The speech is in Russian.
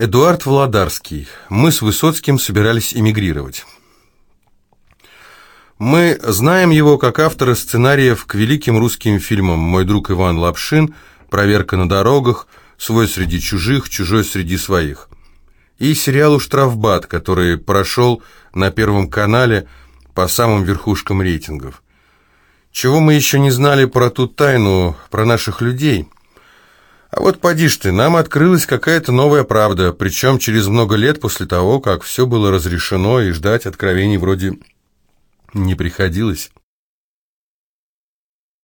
Эдуард Володарский. Мы с Высоцким собирались эмигрировать. Мы знаем его как автора сценариев к великим русским фильмам «Мой друг Иван Лапшин», «Проверка на дорогах», «Свой среди чужих», «Чужой среди своих» и сериалу «Штрафбат», который прошел на Первом канале по самым верхушкам рейтингов. Чего мы еще не знали про ту тайну, про наших людей – а вот поди ж ты, нам открылась какая-то новая правда, причем через много лет после того, как все было разрешено и ждать откровений вроде не приходилось.